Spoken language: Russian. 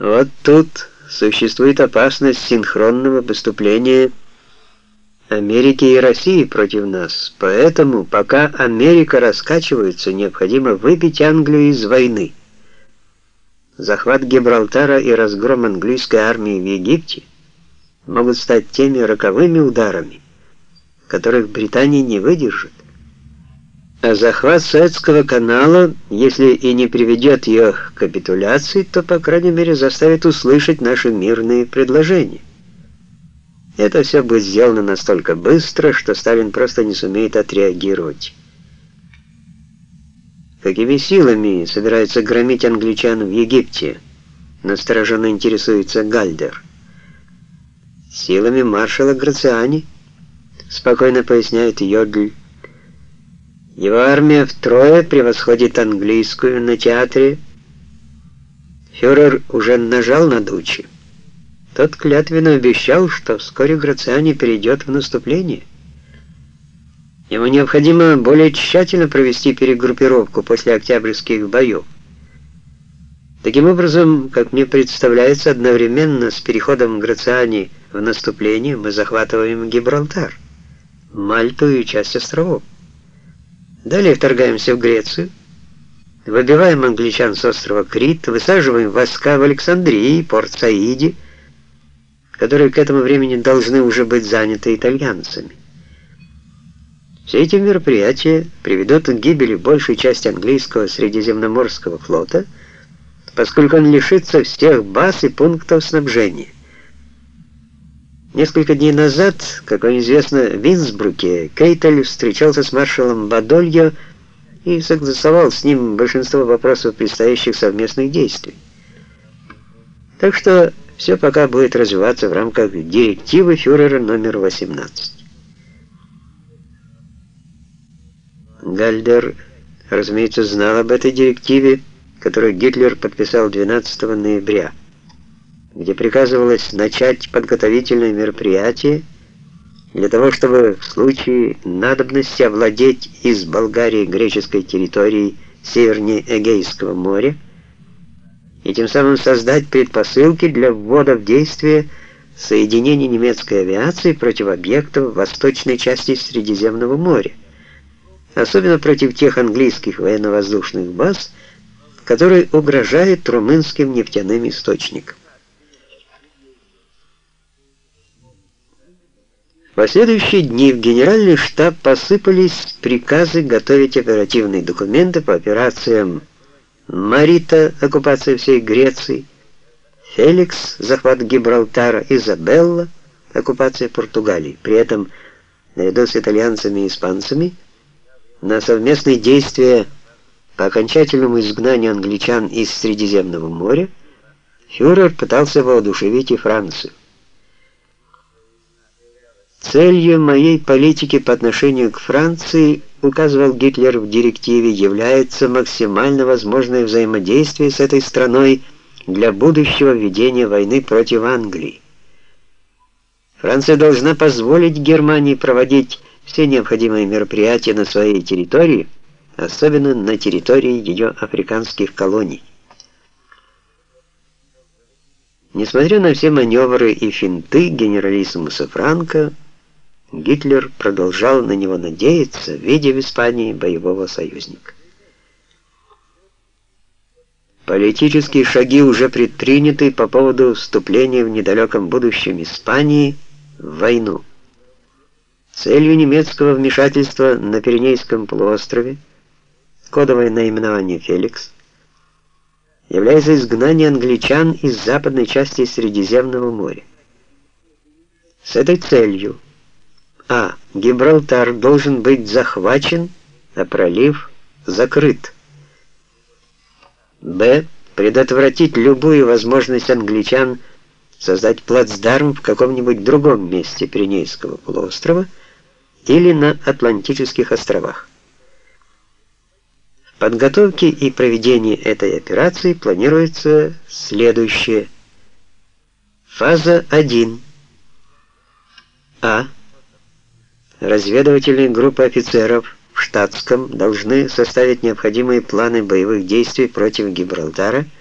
Вот тут существует опасность синхронного выступления Америки и России против нас. Поэтому, пока Америка раскачивается, необходимо выбить Англию из войны. Захват Гибралтара и разгром английской армии в Египте могут стать теми роковыми ударами, которых Британия не выдержит. А захват Суэцкого канала, если и не приведет ее к капитуляции, то, по крайней мере, заставит услышать наши мирные предложения. Это все будет сделано настолько быстро, что Сталин просто не сумеет отреагировать. Какими силами собираются громить англичан в Египте? Настороженно интересуется Гальдер. Силами маршала Грациани, спокойно поясняет Йодль. Его армия втрое превосходит английскую на театре. Фюрер уже нажал на Дучи. Тот клятвенно обещал, что вскоре Грациани перейдет в наступление. Ему необходимо более тщательно провести перегруппировку после октябрьских боев. Таким образом, как мне представляется, одновременно с переходом Грациани в наступление мы захватываем Гибралтар, Мальту и часть островов. Далее вторгаемся в Грецию, выбиваем англичан с острова Крит, высаживаем войска в Александрии, Порт-Саиде, которые к этому времени должны уже быть заняты итальянцами. Все эти мероприятия приведут к гибели большей части английского Средиземноморского флота, поскольку он лишится всех баз и пунктов снабжения. Несколько дней назад, как вам известно, в Винсбруке Кейтель встречался с маршалом Бадольо и согласовал с ним большинство вопросов предстоящих совместных действий. Так что все пока будет развиваться в рамках директивы фюрера номер 18. Гальдер, разумеется, знал об этой директиве, которую Гитлер подписал 12 ноября где приказывалось начать подготовительные мероприятия для того, чтобы в случае надобности овладеть из Болгарии греческой территорией севернее Эгейского моря и тем самым создать предпосылки для ввода в действие соединений немецкой авиации против объектов в восточной части Средиземного моря, особенно против тех английских военно-воздушных баз, которые угрожают румынским нефтяным источникам. Последующие дни в Генеральный штаб посыпались приказы готовить оперативные документы по операциям Марита, оккупация всей Греции, Феликс, захват Гибралтара, Изабелла, оккупация Португалии. При этом, наряду с итальянцами и испанцами, на совместные действия по окончательному изгнанию англичан из Средиземного моря фюрер пытался воодушевить и Францию. Целью моей политики по отношению к Франции, указывал Гитлер в директиве, является максимально возможное взаимодействие с этой страной для будущего ведения войны против Англии. Франция должна позволить Германии проводить все необходимые мероприятия на своей территории, особенно на территории ее африканских колоний. Несмотря на все маневры и финты генералиссимуса Франко, Гитлер продолжал на него надеяться, видя в Испании боевого союзника. Политические шаги уже предприняты по поводу вступления в недалеком будущем Испании в войну. Целью немецкого вмешательства на Пиренейском полуострове, кодовое наименование «Феликс», является изгнание англичан из западной части Средиземного моря. С этой целью а. Гибралтар должен быть захвачен, а пролив закрыт. Б. Предотвратить любую возможность англичан создать плацдарм в каком-нибудь другом месте Пиренейского полуострова или на Атлантических островах. В подготовке и проведении этой операции планируется следующее. Фаза 1. А. Разведывательные группы офицеров в штатском должны составить необходимые планы боевых действий против Гибралтара –